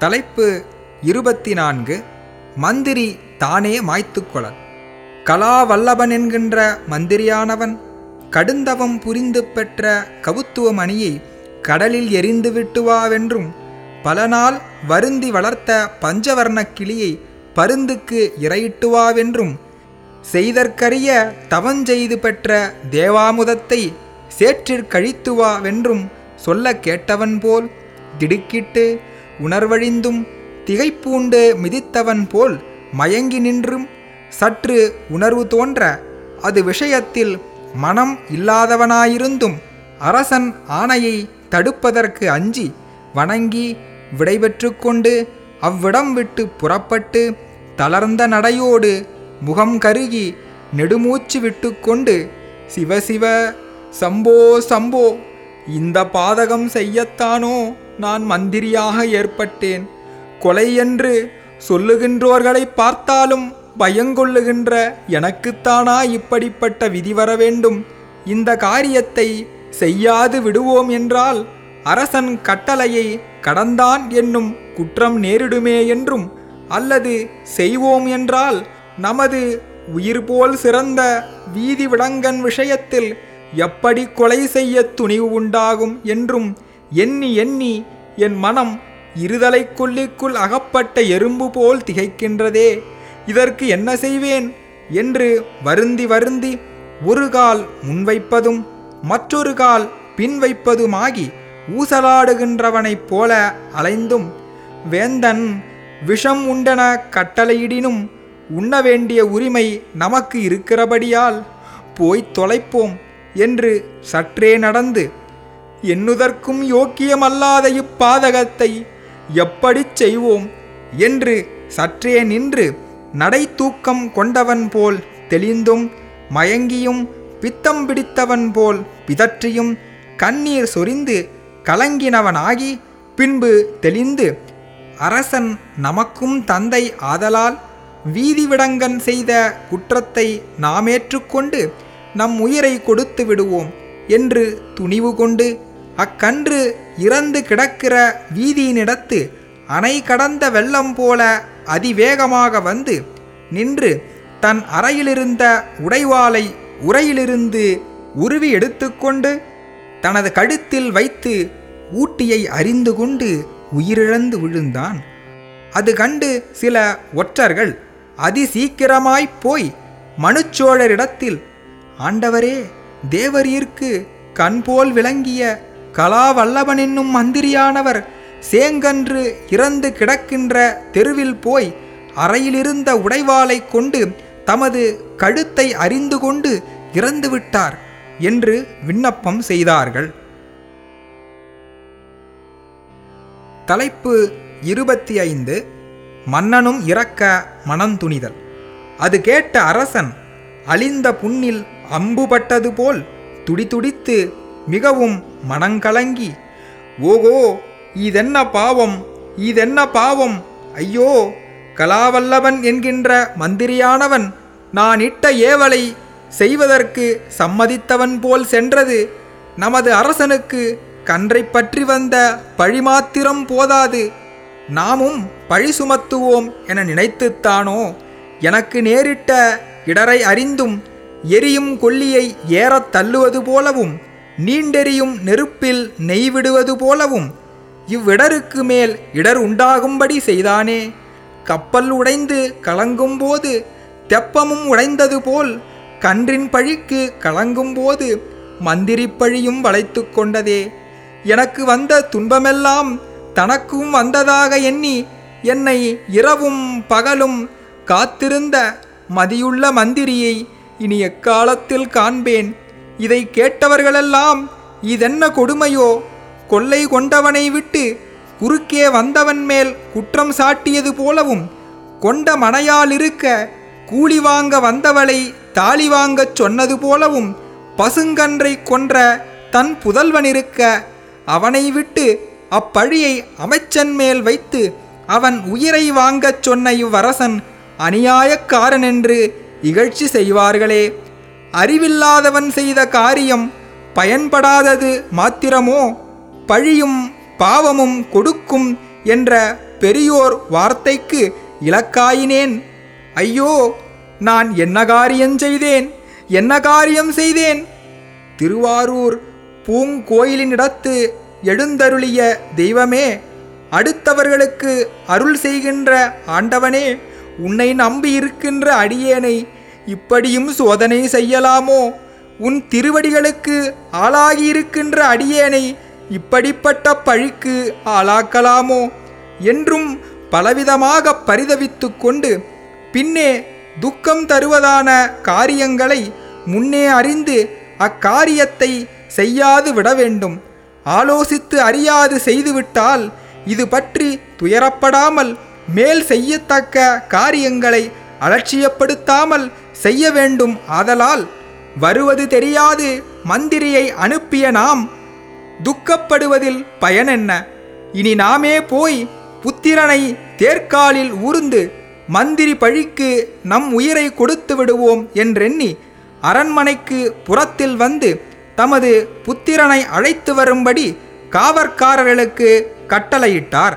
தலைப்பு இருபத்தி நான்கு மந்திரி தானே மாய்த்துக்கொளல் கலாவல்லபன் என்கின்ற மந்திரியானவன் கடுந்தவம் புரிந்து பெற்ற கவுத்துவமணியை கடலில் எரிந்து விட்டுவாவென்றும் பல நாள் வருந்தி வளர்த்த பஞ்சவர்ண கிளியை பருந்துக்கு இரையிட்டுவாவென்றும் செய்தற்கரிய தவஞ்செய்து பெற்ற தேவாமுதத்தை சேற்றிற்கழித்துவாவென்றும் சொல்ல கேட்டவன் போல் திடுக்கிட்டு உணர்வழிந்தும் திகைப்பூண்டு மிதித்தவன் போல் மயங்கி நின்றும். சற்று உணர்வு தோன்ற அது விஷயத்தில் மனம் இல்லாதவனாயிருந்தும் அரசன் ஆணையை தடுப்பதற்கு அஞ்சி வணங்கி விடைபெற்று கொண்டு அவ்விடம் விட்டு புறப்பட்டு தளர்ந்த நடையோடு முகம் கருகி நெடுமூச்சு விட்டுக்கொண்டு சிவசிவ சம்போ சம்போ இந்த பாதகம் செய்யத்தானோ? நான் மந்திரியாக ஏற்பட்டேன். கொலை என்று சொல்லுகின்றோர்களை பார்த்தாலும் பயங்கொள்ளுகின்ற எனக்குத்தானா இப்படிப்பட்ட விதி வர வேண்டும்? இந்த காரியத்தை செய்யாது விடுவோம் என்றால் அரசன் கட்டளையை கடந்தான் என்னும் குற்றம் நேரிடுமே என்றும் அல்லது செய்வோம் என்றால் நமது உயிர் போல் சிறந்த வீதி விலங்கன் விஷயத்தில் எப்படி கொலை செய்ய துணிவு உண்டாகும் என்றும் எண்ணி எண்ணி என் மனம் இருதலை கொல்லிக்குள் அகப்பட்ட எறும்பு போல் திகைக்கின்றதே. இதற்கு என்ன செய்வேன்? என்று வருந்தி வருந்தி ஒரு கால் முன்வைப்பதும் மற்றொரு கால் பின் வைப்பதுமாகி ஊசலாடுகின்றவனைப் போல அலைந்தும் வேந்தன் விஷம் உண்டன கட்டளையிடினும் உண்ண வேண்டிய உரிமை நமக்கு இருக்கிறபடியால் போய்த் தொலைப்போம் என்று சற்றே நடந்து எண்ணுதற்கும் யோக்கியமல்லாத இப்பாதகத்தை எப்படிச் செய்வோம் என்று சற்றே நின்று நடை தூக்கம் கொண்டவன் போல் தெளிந்தும் மயங்கியும் பித்தம் பிடித்தவன் போல் பிதற்றியும் கண்ணீர் சொரிந்து கலங்கினவனாகி பின்பு தெளிந்து அரசன் நமக்கும் தந்தை ஆதலால் வீதிவிடங்கன் செய்த குற்றத்தை நாமேற்றுக்கொண்டு நம் உயிரை கொடுத்து விடுவோம் என்று துணிவு கொண்டு அக்கன்று இறந்து கிடக்கிற வீதியினிடத்து அணை கடந்த வெள்ளம் போல அதிவேகமாக வந்து நின்று தன் அறையிலிருந்த உடைவாளை உரையிலிருந்து உருவி எடுத்துக்கொண்டு தனது கழுத்தில் வைத்து ஊட்டியை அறிந்து கொண்டு உயிரிழந்து விழுந்தான். அது கண்டு சில ஒற்றர்கள் அதிசீக்கிரமாய்ப் போய் மனுச்சோழரிடத்தில் ஆண்டவரே தேவரீர்க்கு கண்போல் விளங்கிய கலாவல்லவன் என்னும் மந்திரியானவர் சேங்கன்று இறந்து கிடக்கின்ற தெருவில் போய் அறையிலிருந்த உடைவாளை கொண்டு தமது கழுத்தை அறிந்து கொண்டு இறந்து விட்டார் என்று விண்ணப்பம் செய்தார்கள். தலைப்பு இருபத்தி ஐந்து மன்னனும் இறக்க மனந்துணிதல். அது கேட்ட அரசன் அழிந்த புண்ணில் அம்புபட்டது போல் துடிதுடித்து மிகவும் மனங்கலங்கி ஓகோ இதென்ன பாவம் இதென்ன பாவம் ஐயோ கலாவல்லவன் என்கின்ற மந்திரியானவன் நான் இட்ட ஏவலை செய்வதற்கு சம்மதித்தவன் போல் சென்றது நமது அரசனுக்கு கன்றை பற்றி வந்த பழி மாத்திரம் போதாது நாமும் பழி சுமத்துவோம் என நினைத்துத்தானோ எனக்கு நேரிட்ட இடரை அறிந்தும் எரியும் கொல்லியை ஏறத் தள்ளுவது போலவும் நீண்டெறியும் நெருப்பில் நெய்விடுவது போலவும் இவ்விடருக்கு மேல் இடர் உண்டாகும்படி செய்தானே. கப்பல் உடைந்து கலங்கும்போது தெப்பமும் உடைந்தது போல் கன்றின் பழிக்கு கலங்கும்போது மந்திரி பழியும் வளைத்து கொண்டதே. எனக்கு வந்த துன்பமெல்லாம் தனக்கும் வந்ததாக எண்ணி என்னை இரவும் பகலும் காத்திருந்த மதியுள்ள மந்திரியை இனி எக்காலத்தில் காண்பேன்? இதை கேட்டவர்களெல்லாம் இதென்ன கொடுமையோ? கொள்ளை கொண்டவனை விட்டு குறுக்கே வந்தவன் மேல் குற்றம் சாட்டியது போலவும் கொண்ட மனையால் இருக்க கூலி வாங்க வந்தவளை தாலி வாங்கச் சொன்னது போலவும் பசுங்கன்றை கொன்ற தன் புதல்வன் இருக்க அவனை விட்டு அப்பழியை அமைச்சன் மேல் வைத்து அவன் உயிரை வாங்கச் சொன்ன இவ்வரசன் அநியாயக்காரனென்று இகழ்ச்சி செய்வார்களே. அறிவில்லாதவன் செய்த காரியம் பயன்படாதது மாத்திரமோ? பழியும் பாவமும் கொடுக்கும் என்ற பெரியோர் வார்த்தைக்கு இலக்காயினேன். ஐயோ நான் என்ன காரியம் செய்தேன்? என்ன காரியம் செய்தேன்? திருவாரூர் பூங்கோயிலினிடத்து எழுந்தருளிய தெய்வமே அடுத்தவர்களுக்கு அருள் செய்கின்ற ஆண்டவனே உன்னை நம்பி இருக்கின்ற அடியேனை இப்படியும் சோதனை செய்யலாமோ? உன் திருவடிகளுக்கு ஆளாகியிருக்கின்ற அடியேனை இப்படிப்பட்ட பழிக்கு ஆளாக்கலாமோ? என்றும் பலவிதமாக பரிதவித்து கொண்டு பின்னே துக்கம் தருவதான காரியங்களை முன்னே அறிந்து அக்காரியத்தை செய்யாது விட வேண்டும். ஆலோசித்து அறியாது செய்துவிட்டால் இது பற்றி துயரப்படாமல் மேல் செய்யத்தக்க காரியங்களை அலட்சியப்படுத்தாமல் செய்ய வேண்டும். ஆதலால் வருவது தெரியாது மந்திரியை அனுப்பிய நாம். துக்கப்படுவதில் பயனென்ன இனி நாமே போய் புத்திரனை தேர்காலில் ஊர்ந்து மந்திரி பழிக்கு நம் உயிரை கொடுத்து விடுவோம் என்றெண்ணி அரண்மனைக்கு புறத்தில் வந்து தமது புத்திரனை அழைத்து வரும்படி காவற்காரர்களுக்கு கட்டளையிட்டார்.